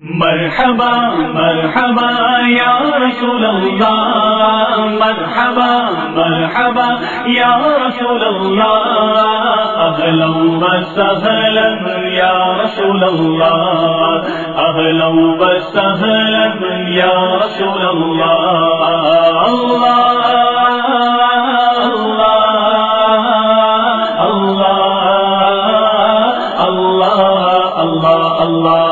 مرحبا مرحبا یا رسول اللہ مرحبا مرحبا یا رسول اللہ اہلا وسہلا یا رسول اللہ اہلا وسہلا یا رسول اللہ اللہ اللہ اللہ اللہ اللہ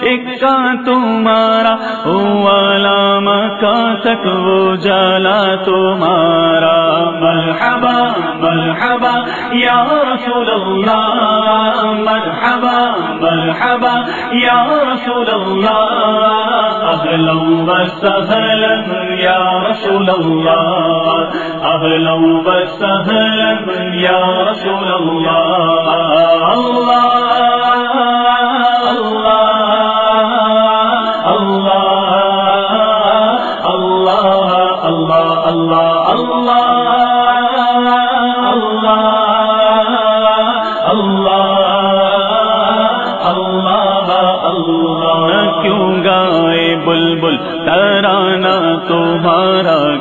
روشن ہے ایک کا تمہارا علام کا تک وہ جالا تمہارا۔ مرحبا مرحبا، یا رسول اللہ، مرحبا مرحبا، یا رسول اللہ اہلا وسہلا یا رسول اللہ اہلا وسہلا یا رسول اللہ۔ اللہ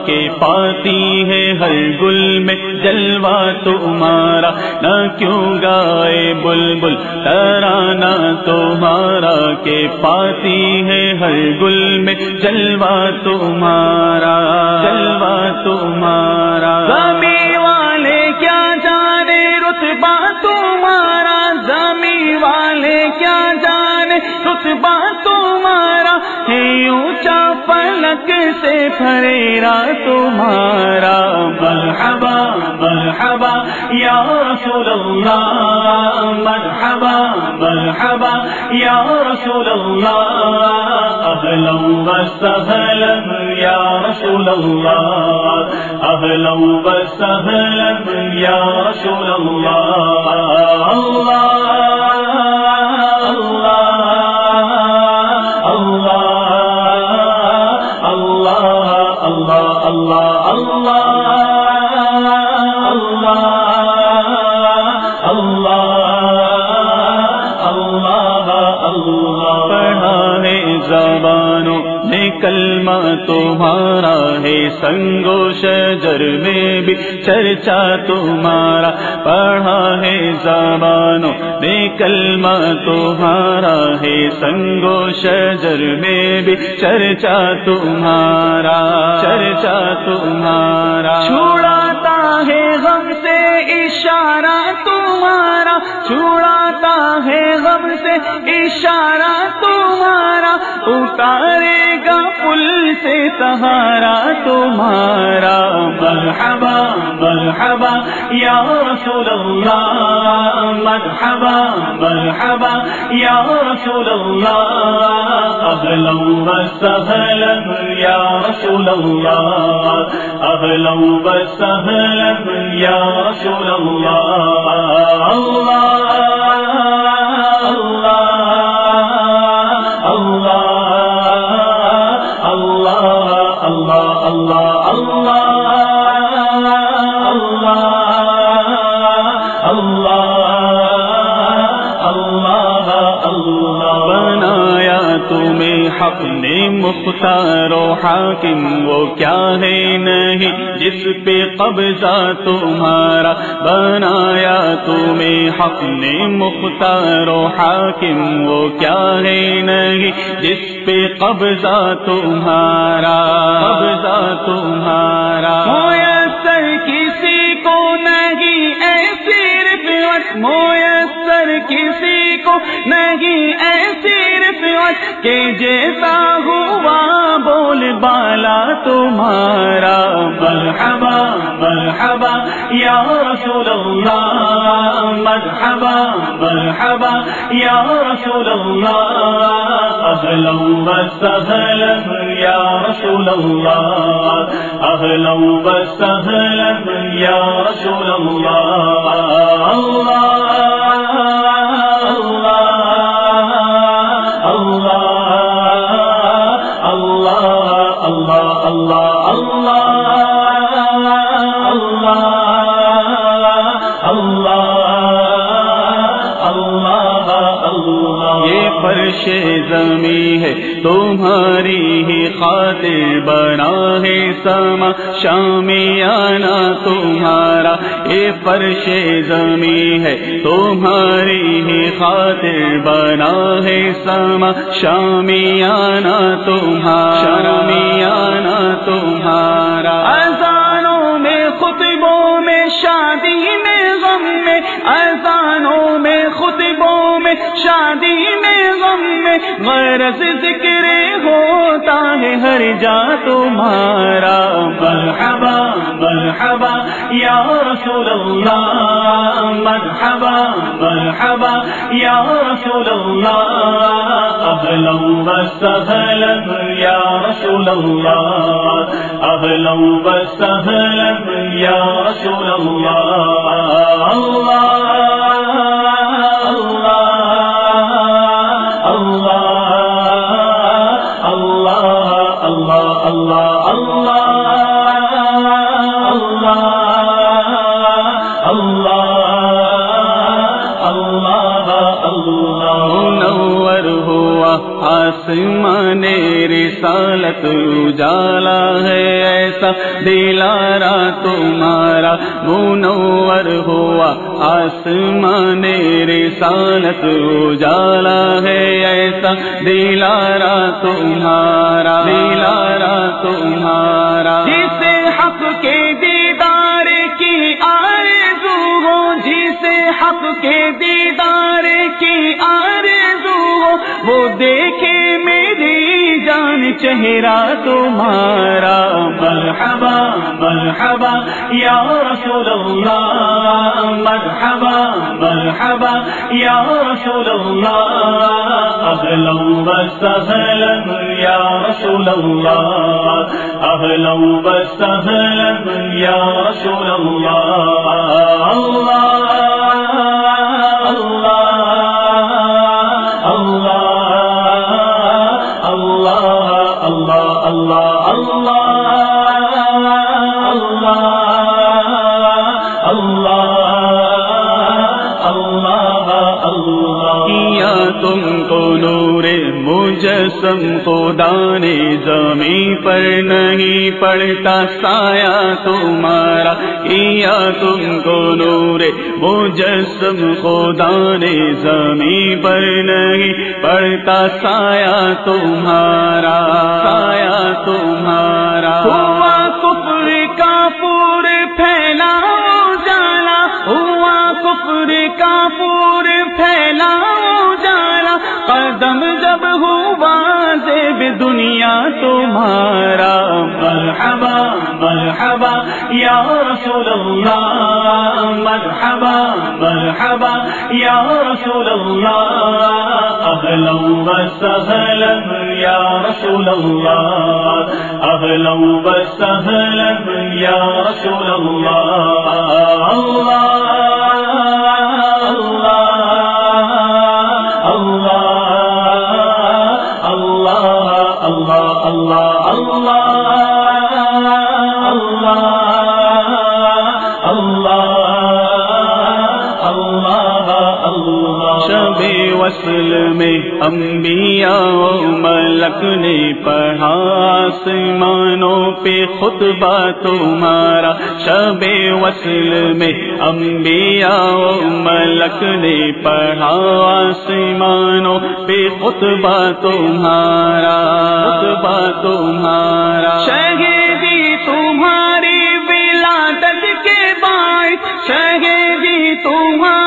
کے پاتی ہے ہر گل میں جلوا تمہارا نہ کیوں گائے بلبل ترانا تمہارا کے پاتی ہے ہر گل میں جلوا تمہارا جلوا تمہارا زمین والے کیا جانے؟ رتبہ تمہارا زمین والے کیا جانے؟ رتبہ تمہارا پلک سے پھریرا تمہارا مرحبا مرحبا، یا رسول اللہ، مرحبا مرحبا، یا رسول اللہ اہلا وسہلا یا رسول اللہ اہلا وسہلا یا رسول اللہ اللہ اللہ اللہ پڑھا ہے زبانوں نے کلمہ تمہارا ہے سنگو شجر میں بھی چرچا تمہارا۔ پڑھا ہے زبانوں میں کلمہ تمہارا ہے سنگو شجر میں بھی چرچا تمہارا چرچا تمہارا۔ چھوڑاتا ہے غم سے اشارہ تمہارا چھوڑاتا ہے غم سے، اشارہ تمہارا اتارے گا پل سے، سہارا تمہارا۔ مرحبا مرحبا، یا رسول اللہ، مرحبا مرحبا، یا رسول اللہ اہلا وسہلا یا رسول اللہ اہلا وسہلا یا رسول اللہ۔ اللہ مختار حاکم، وہ کیا ہے نہیں؟ جس پہ قبضہ تمہارا بنایا، تمہیں حق نے مختار و حاکم، وہ کیا ہے نہیں؟ جس پہ قبضہ تمہارا قبضہ تمہارا۔ میسر کسی کو نہیں ایسی رفوت میسر کسی کو نہیں ایسی رفوت کہ جیسا ہوا بالا تمہارا مرحبا مرحبا، یا رسول اللہ، مرحبا مرحبا، یا رسول اللہ اہلا وسہلا یا رسول اللہ اہلا وسہلا یا رسول اللہ اللہ تمہاری ہی خاطر بنا ہے سما شامیانہ تمہارا یہ فرش زمیں ہے تمہاری ہی خاطر بنا ہے سما شامیانہ تمہارا شامیانہ تمہارا اذانوں میں، خطبوں میں، شادی میں، غم میں اذانوں میں خطبوں میں، شادی میں، غم میں، غرض ذکر ہوتا ہے ہر جا تمہارا۔ مرحبا مرحبا، یا رسول اللہ۔ مرحبا مرحبا، یا رسول اللہ۔ اہلا و یا رسول اللہ۔ اہلا و یا رسول اللہ۔ آسمان رسالت اجالا ہے، ایسا دلارا تمہارا منور ہوا۔ آسمان رسالت اجالا ہے، ایسا دلارا تمہارا۔ دلارا تمہارا۔ جسے حق کے دیدار حق کے دیدار کی آرزو ہو، وہ دیکھے میری جان، چہرہ تمہارا۔ مرحبا مرحبا، یا رسول اللہ۔ مرحبا مرحبا، یا رسول اللہ۔ اہلا و سہلا یا رسول اللہ۔ اہلا و سہلا یا رسول اللہ۔ اللہ تم کو نور مجسم خدا نے زمین پر نہیں پڑتا، سایہ تمہارا، کیا تم کو نور مجسم خدا نے زمین پر نہیں پڑتا، سایہ تمہارا سایہ تمہارا۔ ہوا کفر کا پور پھیلا جالا ہوا کفر کا پور پھیلا۔ قدم جب ہوا زیب دنیا تمہارا مرحبا مرحبا، یا رسول اللہ، مرحبا مرحبا، یا رسول اللہ اہلا و یا رسول اللہ اہلا و یا رسول اللہ اللہ وصل میں انبیاء و ملک نے پڑھا، آسمانوں پہ خطبہ تمہارا، شب وصل میں انبیاء و ملک نے پڑھا، آسمانوں پہ خطبہ تمہارا خطبہ تمہارا۔ شہیدی تمہاری ولادت کے باعث شہیدی تمہاری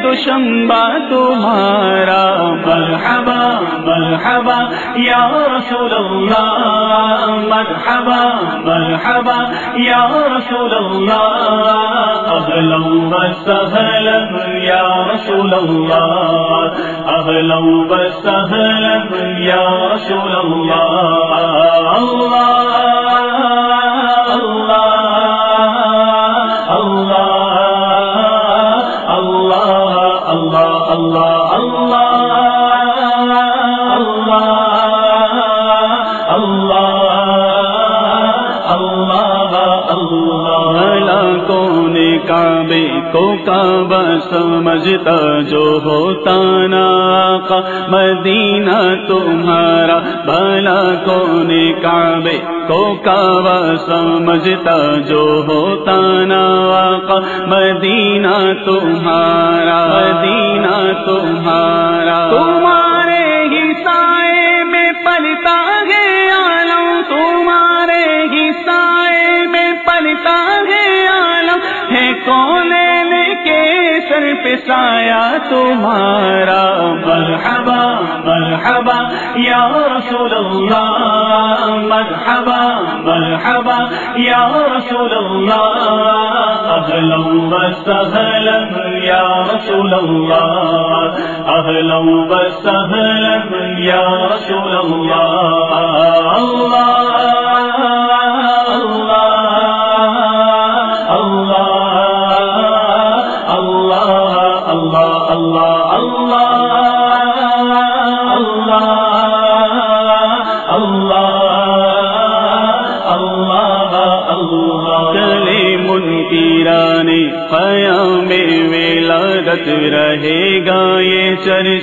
افضل دوشنبہ تمہارا، مرحبا مرحبا، یا رسول اللہ مرحبا مرحبا، یا رسول اللہ اہلا و یا رسول اللہ اہلا و یا رسول اللہ سمجھتا جو ہوتا نا آقا مدینہ تمہارا بھلا کون کعبے کو کعبہ سمجھتا جو ہوتا نا آقا مدینہ تمہارا مدینہ تمہارا۔ تمہارا سر پہ سایہ تمہارا۔ مرحبا مرحبا، یا رسول اللہ۔ مرحبا مرحبا، یا رسول اللہ۔ اہلا وسہلا یا رسول اللہ۔ اہلا وسہلا یا رسول اللہ۔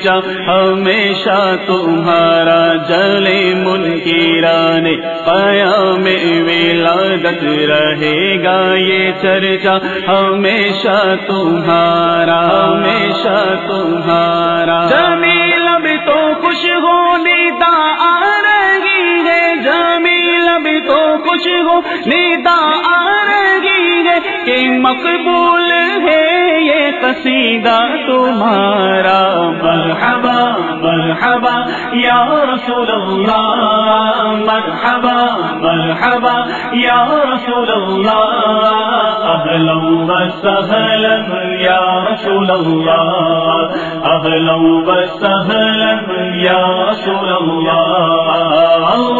یہ ہمیشہ تمہارا جلے من قیام ولادت رہے گا یہ چرچا۔ ہمیشہ تمہارا ہمیشہ تمہارا۔ جمیل اب تو خوش ہونی دا آ رہی ہے۔ جمیل اب تو خوش ہو نیدا آ رہی ہے کہ مقبول قصیدہ تمہارا۔ مرحبا مرحبا، یا رسول اللہ۔ مرحبا مرحبا، یا رسول اللہ۔ اہلا وسہلا، یا رسول اللہ۔ اہلا وسہلا، یا رسول اللہ اللہ۔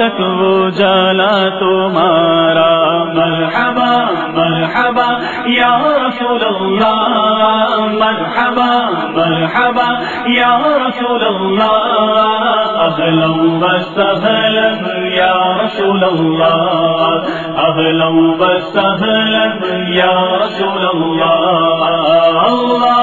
تک وہ جالا تمہارا مرحبا مرحبا، یا رسول اللہ، مرحبا مرحبا، یا رسول اللہ، اہلا وسہلا، یا رسول اللہ، اہلا وسہلا، یا رسول اللہ اللہ